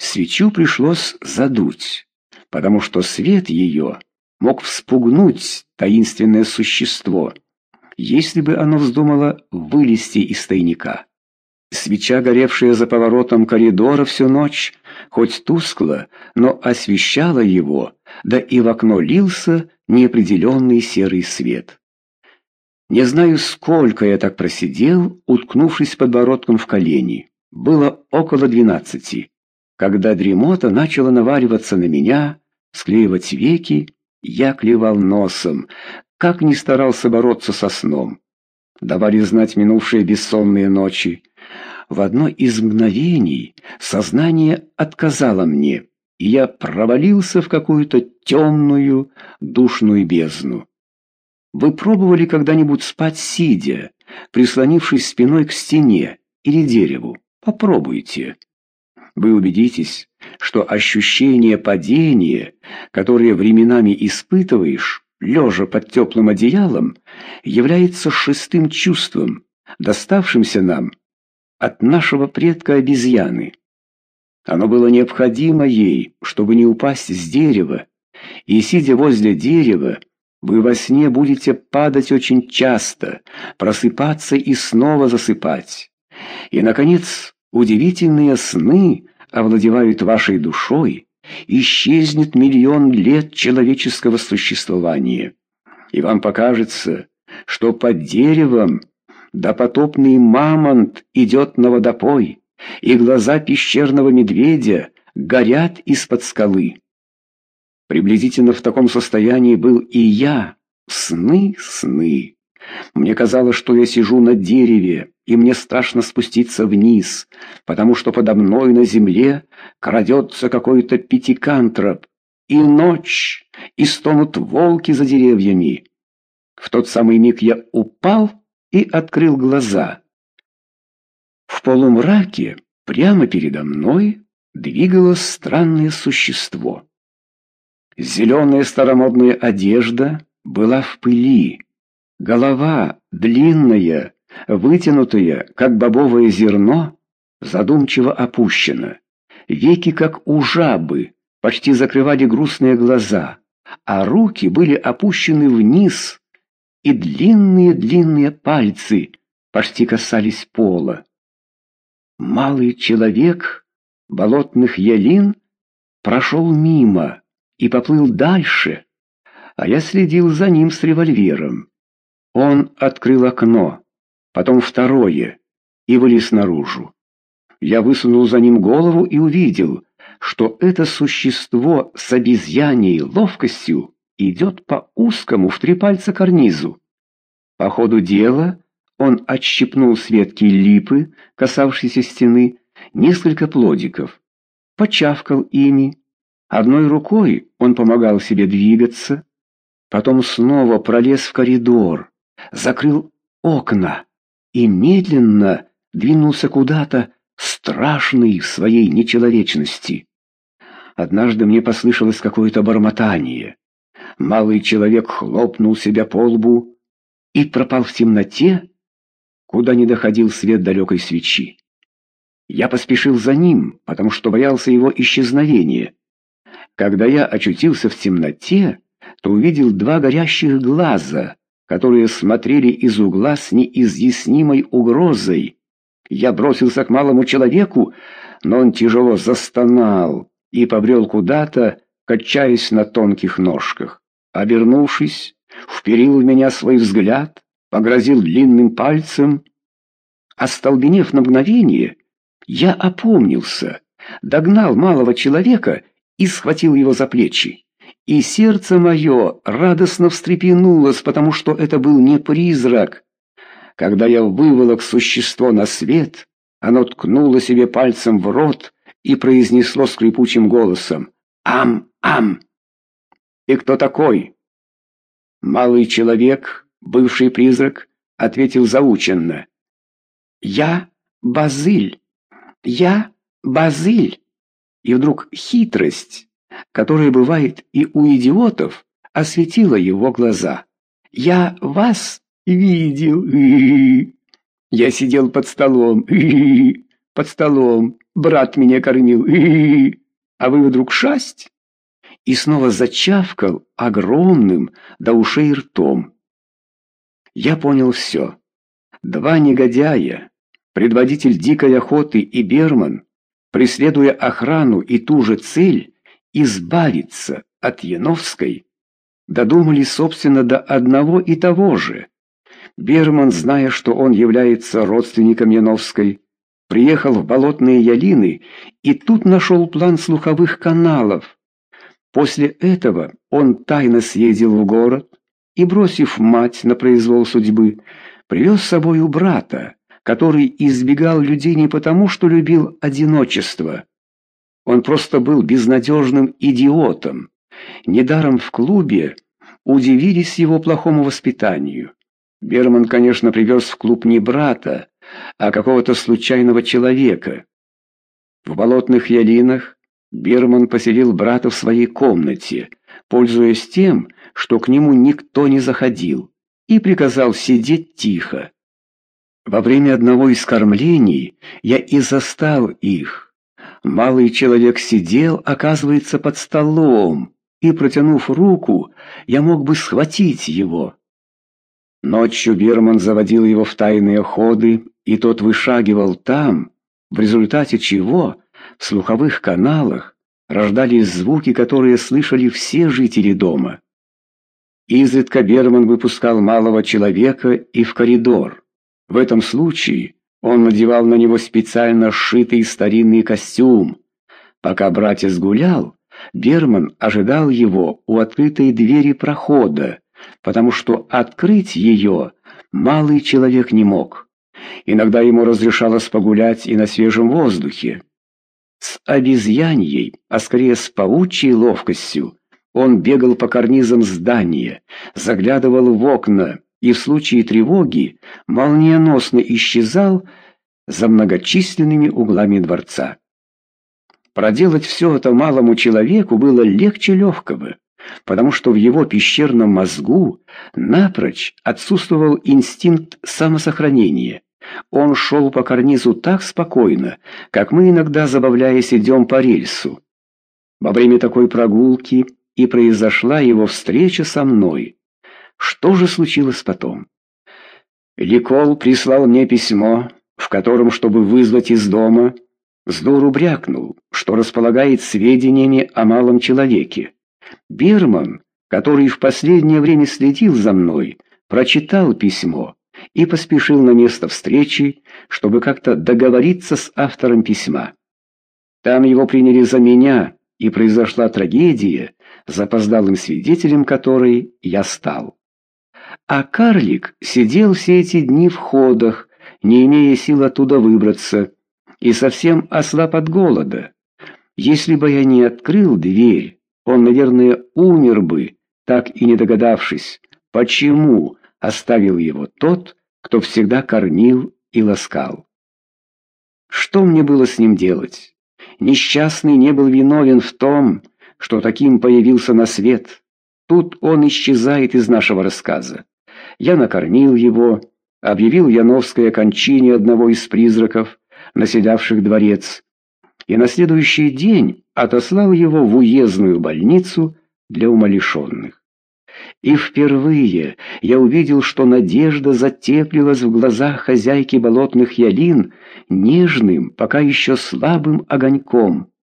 Свечу пришлось задуть, потому что свет ее мог вспугнуть таинственное существо, если бы оно вздумало вылезти из тайника. Свеча, горевшая за поворотом коридора всю ночь, хоть тускло, но освещала его, да и в окно лился неопределенный серый свет. Не знаю, сколько я так просидел, уткнувшись подбородком в колени. Было около двенадцати, когда дремота начала наваливаться на меня, склеивать веки, я клевал носом, как ни старался бороться со сном. Давали знать минувшие бессонные ночи. В одно из мгновений сознание отказало мне, и я провалился в какую-то темную, душную бездну. Вы пробовали когда-нибудь спать сидя, прислонившись спиной к стене или дереву? Попробуйте. Вы убедитесь, что ощущение падения, которое временами испытываешь, лежа под теплым одеялом, является шестым чувством, доставшимся нам от нашего предка обезьяны. Оно было необходимо ей, чтобы не упасть с дерева, и, сидя возле дерева, вы во сне будете падать очень часто, просыпаться и снова засыпать. И, наконец, удивительные сны овладевают вашей душой, исчезнет миллион лет человеческого существования. И вам покажется, что под деревом допотопный мамонт идет на водопой, и глаза пещерного медведя горят из-под скалы. Приблизительно в таком состоянии был и я. Сны, сны. Мне казалось, что я сижу на дереве, и мне страшно спуститься вниз, потому что подо мной на земле крадется какой-то пятикантроп, и ночь, и стонут волки за деревьями. В тот самый миг я упал и открыл глаза. В полумраке прямо передо мной двигалось странное существо. Зеленая старомодная одежда была в пыли, голова длинная, вытянутая, как бобовое зерно, задумчиво опущена. Веки, как у жабы, почти закрывали грустные глаза, а руки были опущены вниз, и длинные-длинные пальцы почти касались пола. Малый человек болотных ялин прошел мимо и поплыл дальше, а я следил за ним с револьвером. Он открыл окно потом второе, и вылез наружу. Я высунул за ним голову и увидел, что это существо с обезьяней ловкостью идет по узкому в три пальца карнизу. По ходу дела он отщипнул с ветки липы, касавшейся стены, несколько плодиков, почавкал ими. Одной рукой он помогал себе двигаться, потом снова пролез в коридор, закрыл окна и медленно двинулся куда-то, страшный в своей нечеловечности. Однажды мне послышалось какое-то бормотание. Малый человек хлопнул себя по лбу и пропал в темноте, куда не доходил свет далекой свечи. Я поспешил за ним, потому что боялся его исчезновения. Когда я очутился в темноте, то увидел два горящих глаза, которые смотрели из угла с неизъяснимой угрозой. Я бросился к малому человеку, но он тяжело застонал и побрел куда-то, качаясь на тонких ножках. Обернувшись, вперил в меня свой взгляд, погрозил длинным пальцем. Остолбенев на мгновение, я опомнился, догнал малого человека и схватил его за плечи. И сердце мое радостно встрепенулось, потому что это был не призрак. Когда я выволок существо на свет, оно ткнуло себе пальцем в рот и произнесло скрипучим голосом «Ам-ам!» «И кто такой?» Малый человек, бывший призрак, ответил заученно «Я Базыль! Я Базыль!» И вдруг хитрость которое бывает и у идиотов, осветила его глаза. «Я вас видел. Я сидел под столом. Под столом. брат меня кормил, а вы вдруг шасть?» И снова зачавкал огромным до ушей ртом. Я понял все. Два негодяя, предводитель дикой охоты и Берман, преследуя охрану и ту же цель, избавиться от Яновской, додумались, собственно, до одного и того же. Берман, зная, что он является родственником Яновской, приехал в болотные ялины и тут нашел план слуховых каналов. После этого он тайно съездил в город и, бросив мать на произвол судьбы, привез с собой у брата, который избегал людей не потому, что любил одиночество. Он просто был безнадежным идиотом. Недаром в клубе удивились его плохому воспитанию. Берман, конечно, привез в клуб не брата, а какого-то случайного человека. В болотных ялинах Берман поселил брата в своей комнате, пользуясь тем, что к нему никто не заходил, и приказал сидеть тихо. Во время одного из кормлений я и застал их. Малый человек сидел, оказывается, под столом, и, протянув руку, я мог бы схватить его. Ночью Берман заводил его в тайные ходы, и тот вышагивал там, в результате чего в слуховых каналах рождались звуки, которые слышали все жители дома. Изредка Берман выпускал малого человека и в коридор. В этом случае он надевал на него специально сшитый старинный костюм. Пока братец гулял, Берман ожидал его у открытой двери прохода, потому что открыть ее малый человек не мог. Иногда ему разрешалось погулять и на свежем воздухе. С обезьяньей, а скорее с паучьей ловкостью, он бегал по карнизам здания, заглядывал в окна и в случае тревоги молниеносно исчезал за многочисленными углами дворца. Проделать все это малому человеку было легче легкого, потому что в его пещерном мозгу напрочь отсутствовал инстинкт самосохранения. Он шел по карнизу так спокойно, как мы иногда, забавляясь, идем по рельсу. Во время такой прогулки и произошла его встреча со мной. Что же случилось потом? Ликол прислал мне письмо, в котором, чтобы вызвать из дома, Здору брякнул, что располагает сведениями о малом человеке. Бирман, который в последнее время следил за мной, прочитал письмо и поспешил на место встречи, чтобы как-то договориться с автором письма. Там его приняли за меня, и произошла трагедия, запоздалым свидетелем которой я стал. А карлик сидел все эти дни в ходах, не имея сил оттуда выбраться, и совсем ослаб от голода. Если бы я не открыл дверь, он, наверное, умер бы, так и не догадавшись, почему оставил его тот, кто всегда кормил и ласкал. Что мне было с ним делать? Несчастный не был виновен в том, что таким появился на свет. Тут он исчезает из нашего рассказа. Я накормил его, объявил Яновской кончине одного из призраков, населявших дворец, и на следующий день отослал его в уездную больницу для умалишенных. И впервые я увидел, что надежда затеплилась в глазах хозяйки болотных ялин нежным, пока еще слабым огоньком.